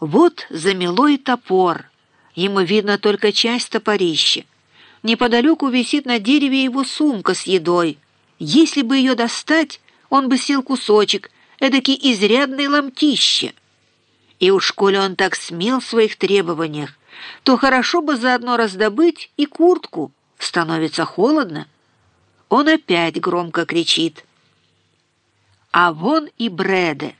Вот замело и топор. Ему видно только часть топорища. Неподалеку висит на дереве его сумка с едой. Если бы ее достать, он бы съел кусочек, эдакий изрядный ломтище. И уж коли он так смел в своих требованиях, то хорошо бы заодно раздобыть и куртку. Становится холодно. Он опять громко кричит. А вон и Брэде.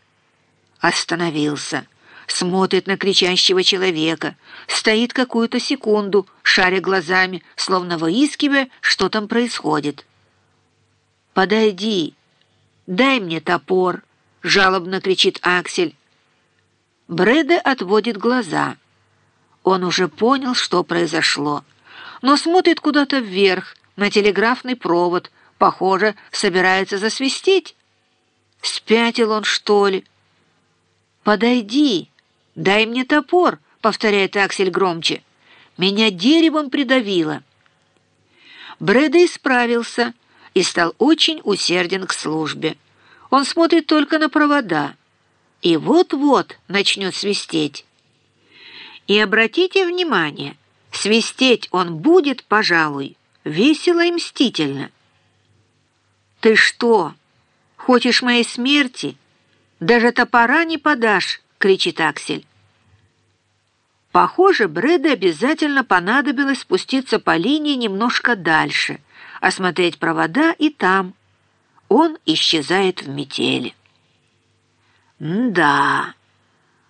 Остановился смотрит на кричащего человека, стоит какую-то секунду, шаря глазами, словно выискивая, что там происходит. «Подойди, дай мне топор», — жалобно кричит Аксель. Брэда отводит глаза. Он уже понял, что произошло, но смотрит куда-то вверх, на телеграфный провод, похоже, собирается засвистеть. Спятил он, что ли? «Подойди!» «Дай мне топор», — повторяет Аксель громче. «Меня деревом придавило». Брэда исправился и стал очень усерден к службе. Он смотрит только на провода. И вот-вот начнет свистеть. И обратите внимание, свистеть он будет, пожалуй, весело и мстительно. «Ты что, хочешь моей смерти? Даже топора не подашь!» — кричит Аксель. Похоже, Брэда обязательно понадобилось спуститься по линии немножко дальше, осмотреть провода и там. Он исчезает в метели. да,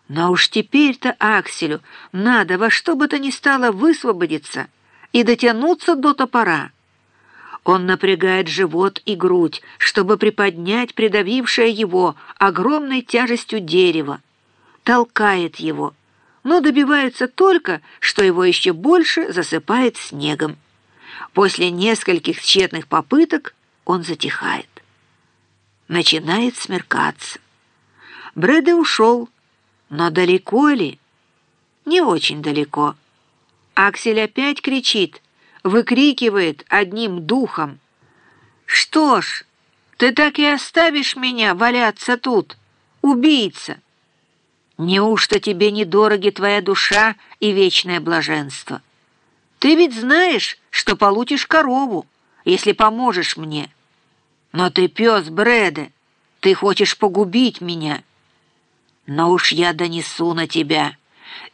но уж теперь-то Акселю надо во что бы то ни стало высвободиться и дотянуться до топора. Он напрягает живот и грудь, чтобы приподнять придавившее его огромной тяжестью дерево, толкает его, но добивается только, что его еще больше засыпает снегом. После нескольких тщетных попыток он затихает. Начинает смеркаться. Брэда ушел, но далеко ли? Не очень далеко. Аксель опять кричит, выкрикивает одним духом. «Что ж, ты так и оставишь меня валяться тут, убийца!» Неужто тебе недороги твоя душа и вечное блаженство? Ты ведь знаешь, что получишь корову, если поможешь мне. Но ты пес Брэда, ты хочешь погубить меня. Но уж я донесу на тебя,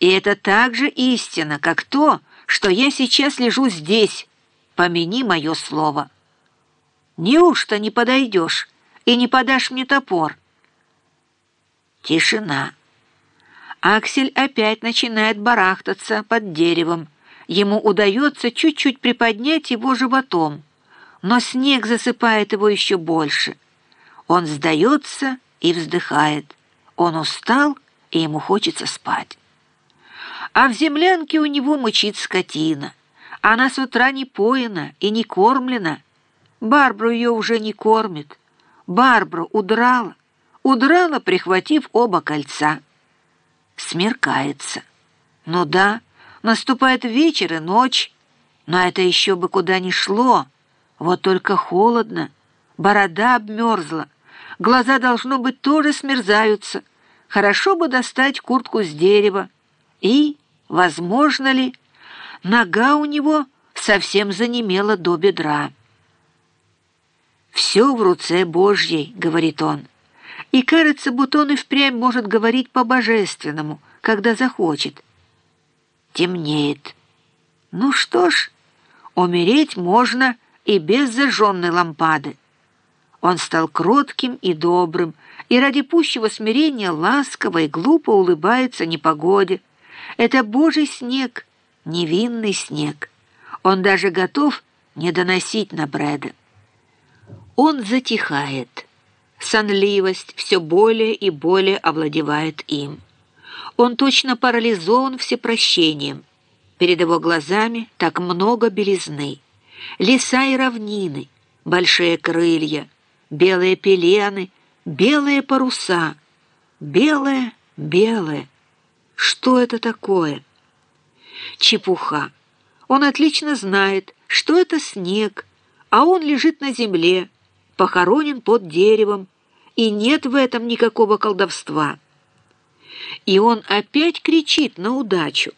и это так же истина, как то, что я сейчас лежу здесь, помяни мое слово. Неужто не подойдешь и не подашь мне топор? Тишина. Аксель опять начинает барахтаться под деревом. Ему удается чуть-чуть приподнять его животом, но снег засыпает его еще больше. Он сдается и вздыхает. Он устал, и ему хочется спать. А в землянке у него мучит скотина. Она с утра не поена и не кормлена. Барбру ее уже не кормит. Барбру удрала, удрала, прихватив оба кольца. Смеркается. Ну да, наступает вечер и ночь, но это еще бы куда ни шло. Вот только холодно, борода обмерзла, глаза, должно быть, тоже смерзаются. Хорошо бы достать куртку с дерева. И, возможно ли, нога у него совсем занемела до бедра. «Все в руце Божьей», — говорит он. И кажется, будто он и впрямь может говорить по-божественному, когда захочет. Темнеет. Ну что ж, умереть можно и без зажженной лампады. Он стал кротким и добрым, и ради пущего смирения ласково и глупо улыбается непогоде. Это Божий снег, невинный снег. Он даже готов не доносить на Брэда. Он затихает сонливость все более и более овладевает им. Он точно парализован всепрощением. Перед его глазами так много белизны. Леса и равнины, большие крылья, белые пелены, белые паруса. Белое, белое. Что это такое? Чепуха. Он отлично знает, что это снег, а он лежит на земле, похоронен под деревом, и нет в этом никакого колдовства. И он опять кричит на удачу.